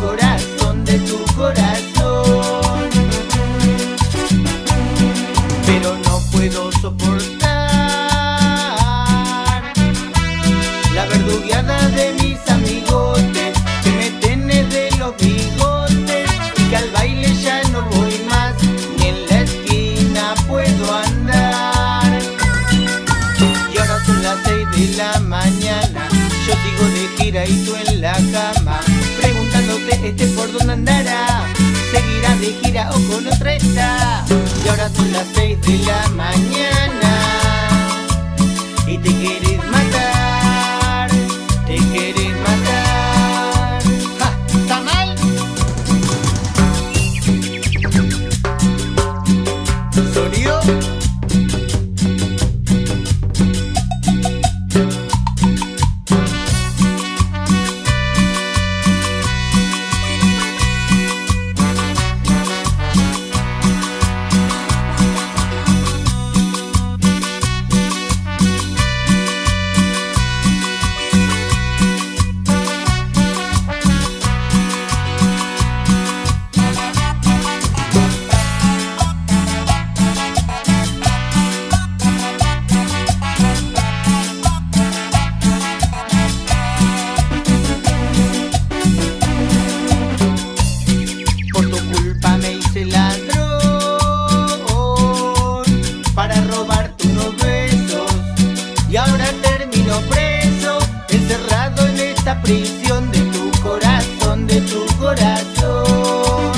corazón, de tu corazón. Pero no puedo soportar la verdugueada de mis amigotes que me tenés de los bigotes y que al baile ya no voy más ni en la esquina puedo andar. Y ahora son las seis de la mañana, yo digo de gira y tú en la cama dónde andará. Seguirá de gira o con otra está. Y ahora son las seis de la mañana. Prisión de tu corazón, de tu corazón.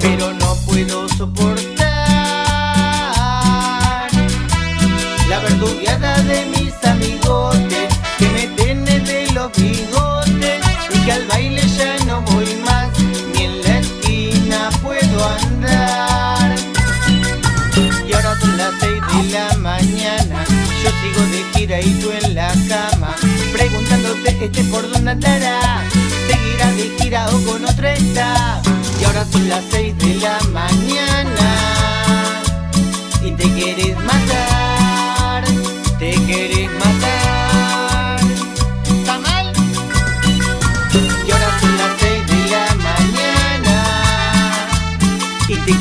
Pero no puedo soportar la verdugueada de mis amigotes que me tienen de los bigotes y que al baile ya no voy más ni en la esquina puedo andar y ahora son las seis de la mañana yo sigo de gira y tú en la este por dónde andará seguirá de gira o con otra está y ahora son las seis de la mañana y te querés matar, te querés matar. ¿Está mal? Y ahora son las seis de la mañana y te